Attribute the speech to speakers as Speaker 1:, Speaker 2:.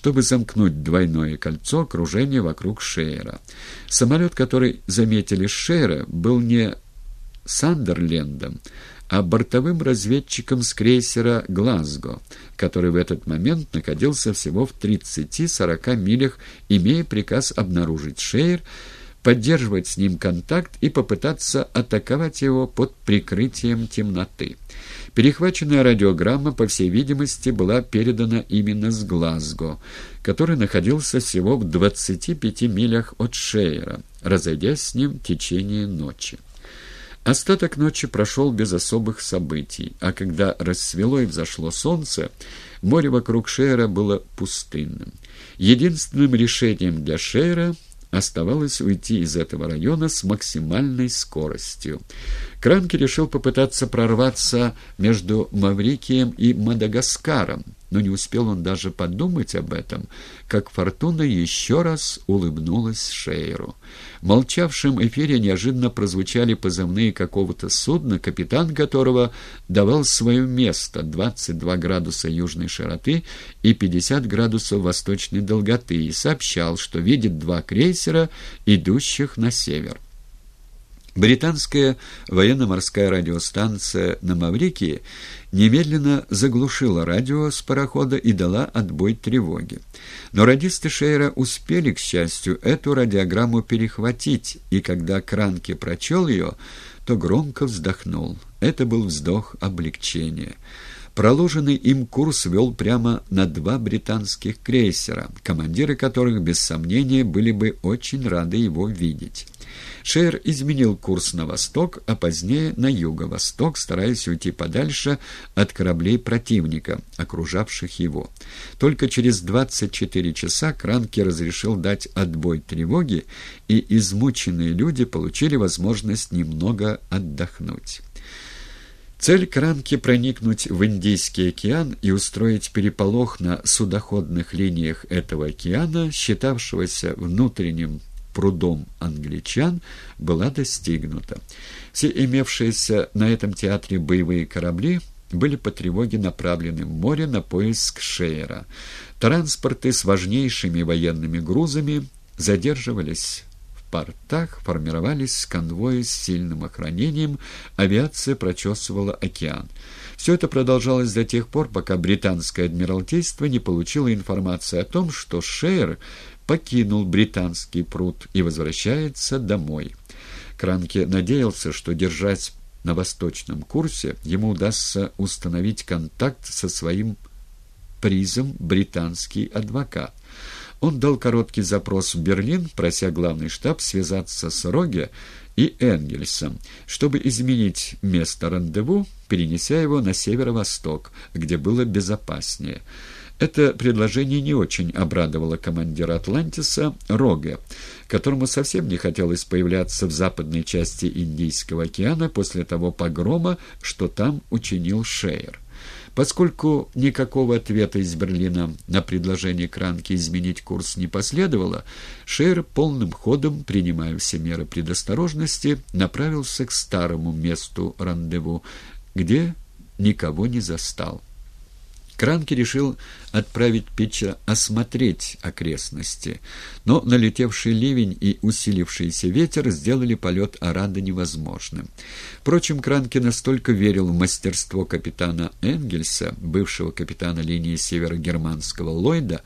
Speaker 1: чтобы замкнуть двойное кольцо окружения вокруг Шейера. Самолет, который заметили Шейера, был не Сандерлендом, а бортовым разведчиком с крейсера «Глазго», который в этот момент находился всего в 30-40 милях, имея приказ обнаружить Шейер, поддерживать с ним контакт и попытаться атаковать его под прикрытием темноты. Перехваченная радиограмма, по всей видимости, была передана именно с Глазго, который находился всего в 25 милях от Шейера, разойдясь с ним в течение ночи. Остаток ночи прошел без особых событий, а когда рассвело и взошло солнце, море вокруг Шейера было пустынным. Единственным решением для Шейера – Оставалось уйти из этого района с максимальной скоростью. Кранки решил попытаться прорваться между Маврикием и Мадагаскаром, но не успел он даже подумать об этом, как Фортуна еще раз улыбнулась Шейру. В молчавшем эфире неожиданно прозвучали позывные какого-то судна, капитан которого давал свое место — 22 градуса южной широты и 50 градусов восточной долготы, и сообщал, что видит два крейсера, идущих на север. Британская военно-морская радиостанция на Маврикии немедленно заглушила радио с парохода и дала отбой тревоги. Но радисты Шейра успели, к счастью, эту радиограмму перехватить, и когда Кранке прочел ее, то громко вздохнул. Это был вздох облегчения. Проложенный им курс вел прямо на два британских крейсера, командиры которых, без сомнения, были бы очень рады его видеть. Шейер изменил курс на восток, а позднее на юго-восток, стараясь уйти подальше от кораблей противника, окружавших его. Только через 24 часа Кранки разрешил дать отбой тревоги, и измученные люди получили возможность немного отдохнуть. Цель Кранки проникнуть в Индийский океан и устроить переполох на судоходных линиях этого океана, считавшегося внутренним прудом англичан, была достигнута. Все имевшиеся на этом театре боевые корабли были по тревоге направлены в море на поиск Шейера. Транспорты с важнейшими военными грузами задерживались портах формировались конвои с сильным охранением, авиация прочесывала океан. Все это продолжалось до тех пор, пока британское адмиралтейство не получило информации о том, что Шейер покинул британский пруд и возвращается домой. Кранке надеялся, что, держась на восточном курсе, ему удастся установить контакт со своим призом британский адвокат. Он дал короткий запрос в Берлин, прося главный штаб связаться с Роге и Энгельсом, чтобы изменить место рандеву, перенеся его на северо-восток, где было безопаснее. Это предложение не очень обрадовало командира «Атлантиса» Роге, которому совсем не хотелось появляться в западной части Индийского океана после того погрома, что там учинил Шейер. Поскольку никакого ответа из Берлина на предложение Кранки изменить курс не последовало, Шейр полным ходом, принимая все меры предосторожности, направился к старому месту рандеву, где никого не застал. Кранки решил отправить Питча осмотреть окрестности, но налетевший ливень и усилившийся ветер сделали полет Арада невозможным. Впрочем, Кранки настолько верил в мастерство капитана Энгельса, бывшего капитана линии северогерманского Ллойда,